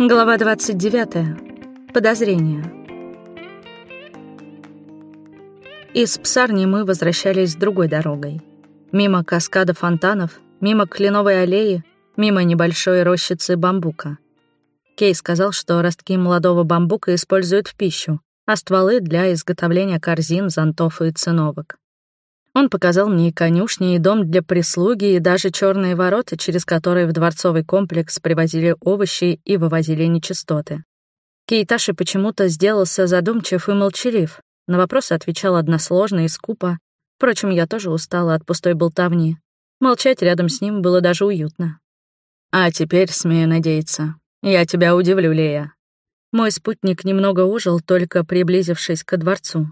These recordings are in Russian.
Глава 29. Подозрение. Из псарни мы возвращались другой дорогой. Мимо каскада фонтанов, мимо кленовой аллеи, мимо небольшой рощицы бамбука. Кей сказал, что ростки молодого бамбука используют в пищу, а стволы — для изготовления корзин, зонтов и циновок. Он показал мне и конюшни, и дом для прислуги, и даже черные ворота, через которые в дворцовый комплекс привозили овощи и вывозили нечистоты. Кейташи почему-то сделался задумчив и молчалив. На вопросы отвечал односложно и скупо. Впрочем, я тоже устала от пустой болтовни. Молчать рядом с ним было даже уютно. «А теперь, смею надеяться, я тебя удивлю, Лея». Мой спутник немного ужил, только приблизившись ко дворцу.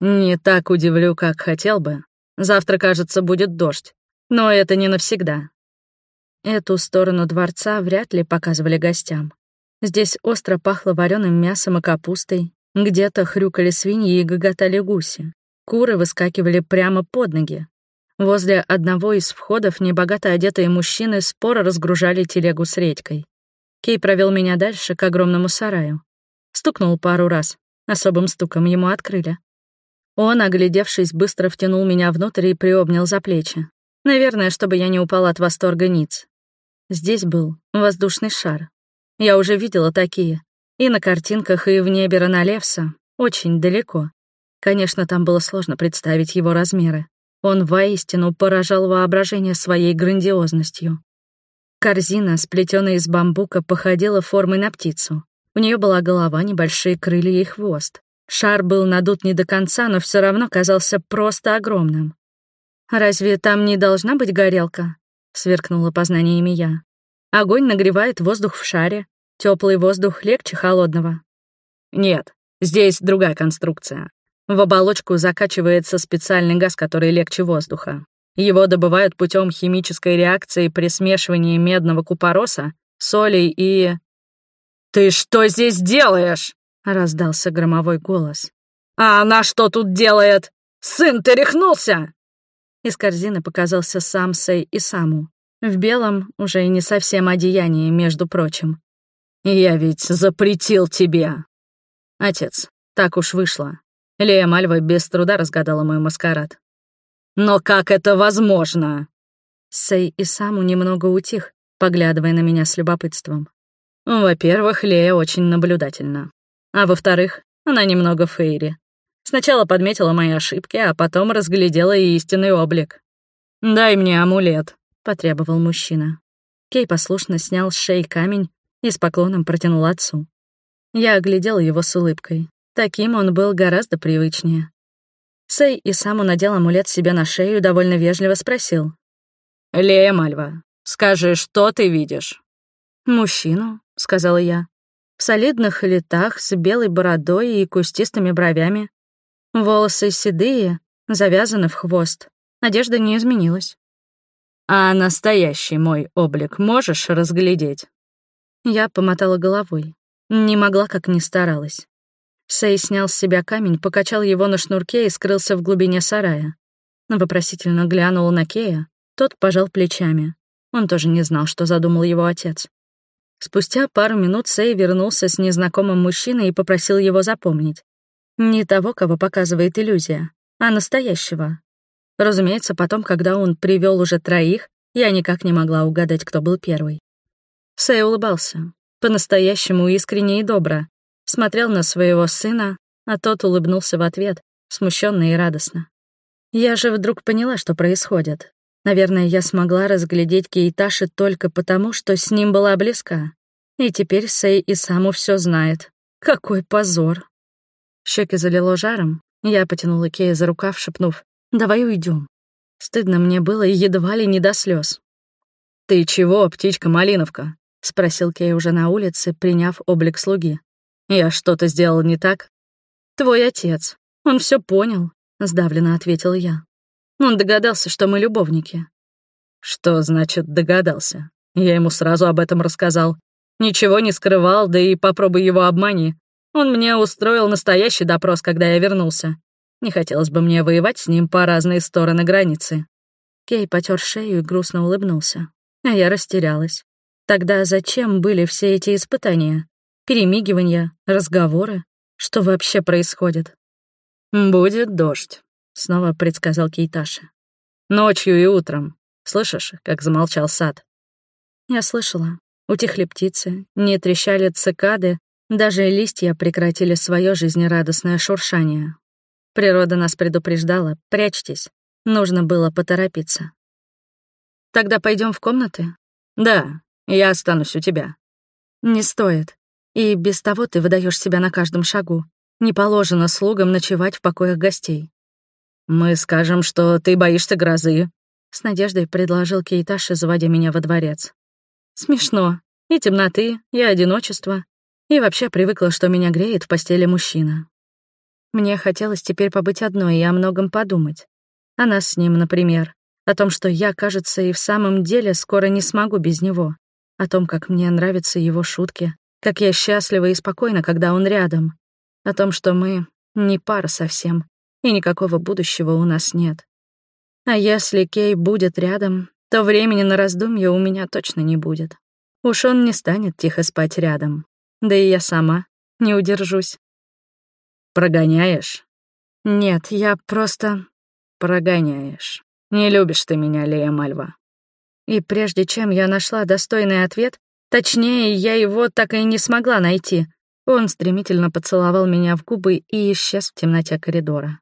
Не так удивлю, как хотел бы. Завтра, кажется, будет дождь. Но это не навсегда. Эту сторону дворца вряд ли показывали гостям. Здесь остро пахло вареным мясом и капустой. Где-то хрюкали свиньи и гоготали гуси. Куры выскакивали прямо под ноги. Возле одного из входов небогато одетые мужчины споро разгружали телегу с редькой. Кей провел меня дальше, к огромному сараю. Стукнул пару раз. Особым стуком ему открыли. Он, оглядевшись, быстро втянул меня внутрь и приобнял за плечи. Наверное, чтобы я не упала от восторга ниц. Здесь был воздушный шар. Я уже видела такие. И на картинках, и в небе Роналевса. Очень далеко. Конечно, там было сложно представить его размеры. Он воистину поражал воображение своей грандиозностью. Корзина, сплетенная из бамбука, походила формой на птицу. У нее была голова, небольшие крылья и хвост. Шар был надут не до конца, но все равно казался просто огромным. «Разве там не должна быть горелка?» — сверкнула познаниями я. «Огонь нагревает воздух в шаре. Теплый воздух легче холодного». «Нет, здесь другая конструкция. В оболочку закачивается специальный газ, который легче воздуха. Его добывают путем химической реакции при смешивании медного купороса, солей и... «Ты что здесь делаешь?» — раздался громовой голос. «А она что тут делает? Сын, ты рехнулся!» Из корзины показался сам Сэй и Саму. В белом, уже и не совсем одеянии, между прочим. «Я ведь запретил тебе!» «Отец, так уж вышло. Лея Мальва без труда разгадала мой маскарад». «Но как это возможно?» Сэй и Саму немного утих, поглядывая на меня с любопытством. «Во-первых, Лея очень наблюдательна. А во-вторых, она немного Фейри. Сначала подметила мои ошибки, а потом разглядела и истинный облик. «Дай мне амулет», — потребовал мужчина. Кей послушно снял с шеи камень и с поклоном протянул отцу. Я оглядел его с улыбкой. Таким он был гораздо привычнее. Сэй и сам надел амулет себе на шею и довольно вежливо спросил. «Лея Мальва, скажи, что ты видишь?» «Мужчину», — сказала я в солидных летах, с белой бородой и кустистыми бровями. Волосы седые, завязаны в хвост. Одежда не изменилась. «А настоящий мой облик можешь разглядеть?» Я помотала головой. Не могла, как ни старалась. Сей снял с себя камень, покачал его на шнурке и скрылся в глубине сарая. Вопросительно глянул на Кея, тот пожал плечами. Он тоже не знал, что задумал его отец. Спустя пару минут Сэй вернулся с незнакомым мужчиной и попросил его запомнить. Не того, кого показывает иллюзия, а настоящего. Разумеется, потом, когда он привел уже троих, я никак не могла угадать, кто был первый. Сэй улыбался, по-настоящему искренне и добро, смотрел на своего сына, а тот улыбнулся в ответ, смущенно и радостно. Я же вдруг поняла, что происходит. Наверное, я смогла разглядеть Кейташи только потому, что с ним была близка. И теперь Сэй и Саму все знает. Какой позор. Щеки залило жаром. Я потянула Кея за рукав, шепнув, «Давай уйдем. Стыдно мне было и едва ли не до слез. «Ты чего, птичка-малиновка?» — спросил Кей уже на улице, приняв облик слуги. «Я что-то сделал не так?» «Твой отец. Он все понял», — сдавленно ответил я. Он догадался, что мы любовники. Что значит догадался? Я ему сразу об этом рассказал. Ничего не скрывал, да и попробуй его обмани. Он мне устроил настоящий допрос, когда я вернулся. Не хотелось бы мне воевать с ним по разные стороны границы. Кей потер шею и грустно улыбнулся. А я растерялась. Тогда зачем были все эти испытания? Перемигивания, разговоры? Что вообще происходит? «Будет дождь», — снова предсказал Кейташи. «Ночью и утром. Слышишь, как замолчал сад?» Я слышала. Утихли птицы, не трещали цикады, даже листья прекратили свое жизнерадостное шуршание. Природа нас предупреждала, прячьтесь, нужно было поторопиться. Тогда пойдем в комнаты? Да, я останусь у тебя. Не стоит. И без того ты выдаешь себя на каждом шагу. Не положено слугам ночевать в покоях гостей. Мы скажем, что ты боишься грозы. С надеждой предложил Кейташи, заводя меня во дворец. Смешно. И темноты, и одиночество. И вообще привыкла, что меня греет в постели мужчина. Мне хотелось теперь побыть одной и о многом подумать. О нас с ним, например. О том, что я, кажется, и в самом деле скоро не смогу без него. О том, как мне нравятся его шутки. Как я счастлива и спокойна, когда он рядом. О том, что мы не пара совсем. И никакого будущего у нас нет. А если Кей будет рядом, то времени на раздумье у меня точно не будет. Уж он не станет тихо спать рядом. Да и я сама не удержусь. Прогоняешь? Нет, я просто... Прогоняешь. Не любишь ты меня, Лея Мальва. И прежде чем я нашла достойный ответ, точнее, я его так и не смогла найти, он стремительно поцеловал меня в губы и исчез в темноте коридора.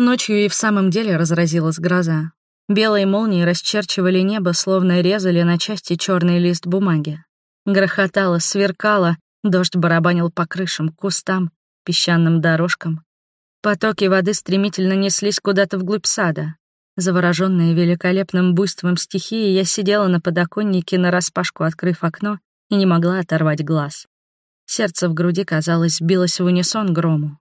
Ночью и в самом деле разразилась гроза. Белые молнии расчерчивали небо, словно резали на части черный лист бумаги. Грохотало, сверкало, дождь барабанил по крышам, кустам, песчаным дорожкам. Потоки воды стремительно неслись куда-то вглубь сада. Заворожённая великолепным буйством стихии, я сидела на подоконнике, нараспашку открыв окно, и не могла оторвать глаз. Сердце в груди, казалось, билось в унисон грому.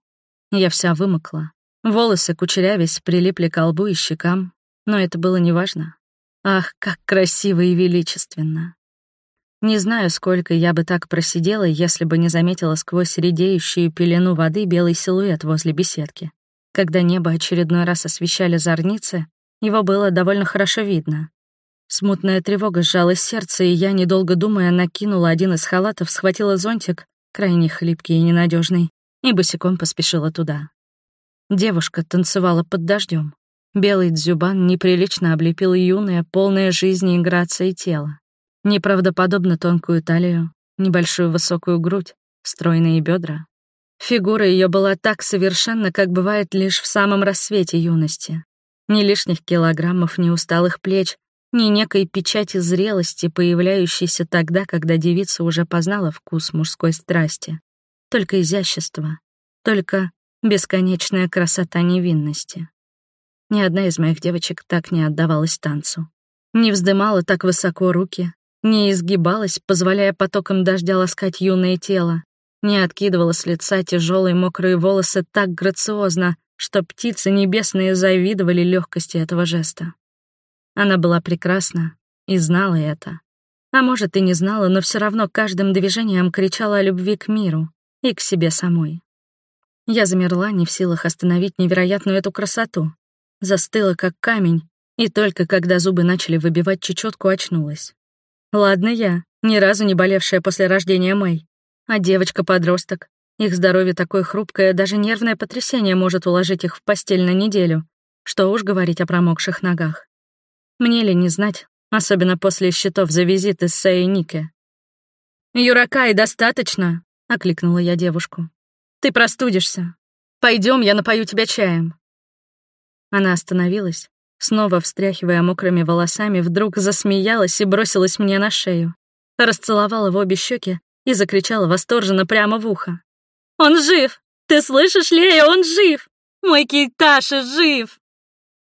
Я вся вымокла. Волосы, кучерявясь, прилипли к лбу и щекам, но это было неважно. Ах, как красиво и величественно. Не знаю, сколько я бы так просидела, если бы не заметила сквозь редеющую пелену воды белый силуэт возле беседки. Когда небо очередной раз освещали зорницы, его было довольно хорошо видно. Смутная тревога сжала сердце, и я, недолго думая, накинула один из халатов, схватила зонтик, крайне хлипкий и ненадежный, и босиком поспешила туда. Девушка танцевала под дождем. Белый дзюбан неприлично облепил юное, полное жизни и грации тело. Неправдоподобно тонкую талию, небольшую высокую грудь, стройные бедра. Фигура ее была так совершенна, как бывает лишь в самом рассвете юности. Ни лишних килограммов, ни усталых плеч, ни некой печати зрелости, появляющейся тогда, когда девица уже познала вкус мужской страсти. Только изящество, только бесконечная красота невинности. Ни одна из моих девочек так не отдавалась танцу. Не вздымала так высоко руки, не изгибалась, позволяя потокам дождя ласкать юное тело, не откидывала с лица тяжелые мокрые волосы так грациозно, что птицы небесные завидовали легкости этого жеста. Она была прекрасна и знала это. А может, и не знала, но все равно каждым движением кричала о любви к миру и к себе самой. Я замерла, не в силах остановить невероятную эту красоту. Застыла, как камень, и только когда зубы начали выбивать чечетку, очнулась. Ладно я, ни разу не болевшая после рождения Мэй. А девочка-подросток. Их здоровье такое хрупкое, даже нервное потрясение может уложить их в постель на неделю. Что уж говорить о промокших ногах. Мне ли не знать, особенно после счетов за визит из Сэй Нике. «Юракай, достаточно!» — окликнула я девушку. «Ты простудишься. Пойдем, я напою тебя чаем». Она остановилась, Снова встряхивая мокрыми волосами, вдруг засмеялась и бросилась мне на шею. Расцеловала в обе щеки и закричала восторженно прямо в ухо. «Он жив! Ты слышишь, Лея, он жив! Мой Кейташа жив!»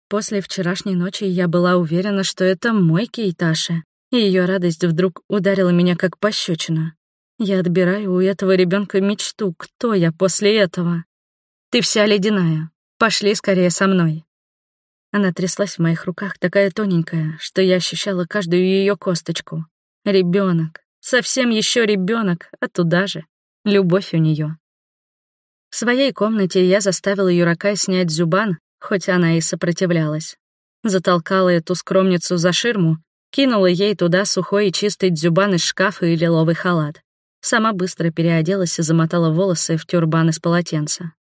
После вчерашней ночи я была уверена, что это мой Кейташа, и ее радость вдруг ударила меня как пощечина. Я отбираю у этого ребенка мечту. Кто я после этого? Ты вся ледяная. Пошли скорее со мной. Она тряслась в моих руках, такая тоненькая, что я ощущала каждую ее косточку. Ребенок, совсем еще ребенок, а туда же любовь у нее. В своей комнате я заставила Юракай снять зюбан, хоть она и сопротивлялась. Затолкала эту скромницу за ширму, Кинула ей туда сухой и чистый дзюбан из шкафа и лиловый халат. Сама быстро переоделась и замотала волосы в тюрбан из полотенца.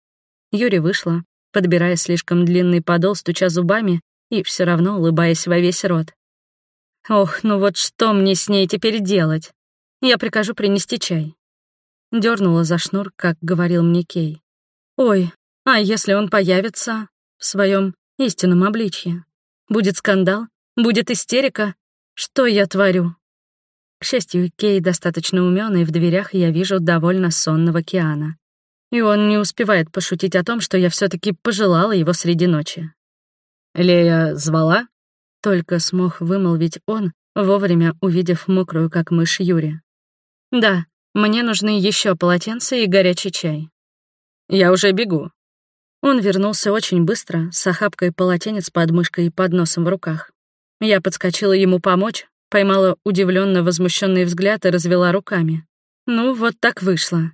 Юри вышла, подбирая слишком длинный подол, стуча зубами и все равно улыбаясь во весь рот. Ох, ну вот что мне с ней теперь делать? Я прикажу принести чай. Дёрнула за шнур, как говорил мне Кей. Ой, а если он появится в своем истинном обличье? Будет скандал? Будет истерика? Что я творю? К счастью, Кей достаточно умён, и в дверях я вижу довольно сонного Киана. И он не успевает пошутить о том, что я все таки пожелала его среди ночи. «Лея звала?» Только смог вымолвить он, вовремя увидев мокрую, как мышь Юри. «Да, мне нужны еще полотенца и горячий чай». «Я уже бегу». Он вернулся очень быстро, с охапкой полотенец под мышкой и подносом в руках. Я подскочила ему помочь, поймала удивленно возмущенный взгляд и развела руками. Ну, вот так вышло.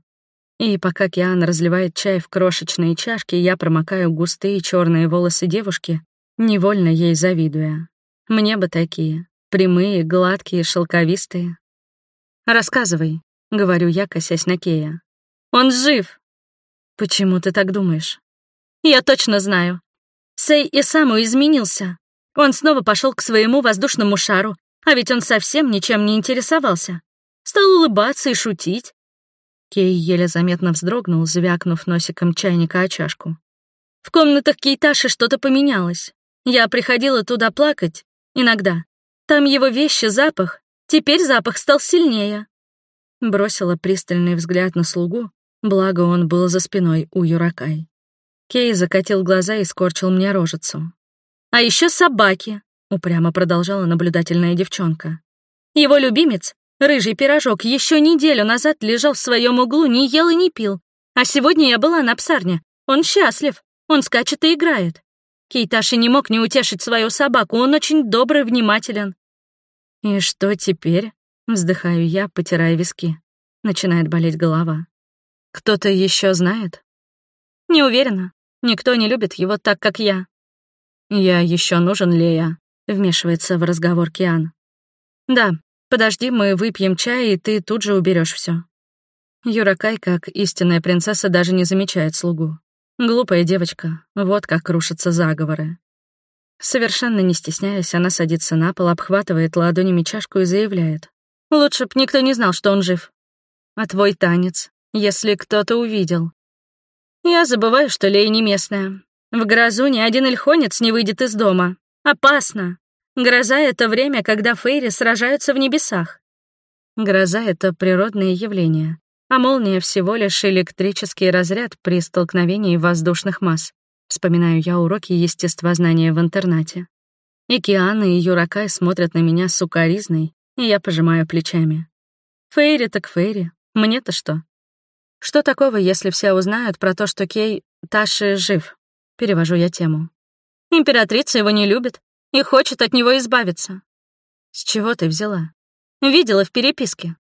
И пока Киан разливает чай в крошечные чашки, я промокаю густые черные волосы девушки, невольно ей завидуя. Мне бы такие. Прямые, гладкие, шелковистые. «Рассказывай», — говорю я, косясь на Кея. «Он жив!» «Почему ты так думаешь?» «Я точно знаю. Сэй и Саму изменился. Он снова пошел к своему воздушному шару, а ведь он совсем ничем не интересовался. Стал улыбаться и шутить». Кей еле заметно вздрогнул, звякнув носиком чайника о чашку. «В комнатах Кейташи что-то поменялось. Я приходила туда плакать, Иногда. Там его вещи, запах. Теперь запах стал сильнее. Бросила пристальный взгляд на слугу, благо он был за спиной у Юракай. Кей закатил глаза и скорчил мне рожицу. «А еще собаки», — упрямо продолжала наблюдательная девчонка. «Его любимец, рыжий пирожок, еще неделю назад лежал в своем углу, не ел и не пил. А сегодня я была на псарне. Он счастлив, он скачет и играет. Кейташи не мог не утешить свою собаку, он очень добрый, внимателен. «И что теперь?» — вздыхаю я, потирая виски. Начинает болеть голова. «Кто-то еще знает?» «Не уверена. Никто не любит его так, как я». «Я еще нужен, Лея», — вмешивается в разговор Киан. «Да, подожди, мы выпьем чай, и ты тут же уберешь все. Юракай, как истинная принцесса, даже не замечает слугу. Глупая девочка, вот как рушатся заговоры. Совершенно не стесняясь, она садится на пол, обхватывает ладонями чашку и заявляет. «Лучше б никто не знал, что он жив. А твой танец, если кто-то увидел. Я забываю, что Лея не местная. В грозу ни один ильхонец не выйдет из дома. Опасно. Гроза — это время, когда фейри сражаются в небесах. Гроза — это природное явление а молния всего лишь электрический разряд при столкновении воздушных масс. Вспоминаю я уроки естествознания в интернате. И и Юракай смотрят на меня сукаризной, и я пожимаю плечами. Фейри так Фейри, мне-то что? Что такого, если все узнают про то, что Кей Таши жив? Перевожу я тему. Императрица его не любит и хочет от него избавиться. С чего ты взяла? Видела в переписке.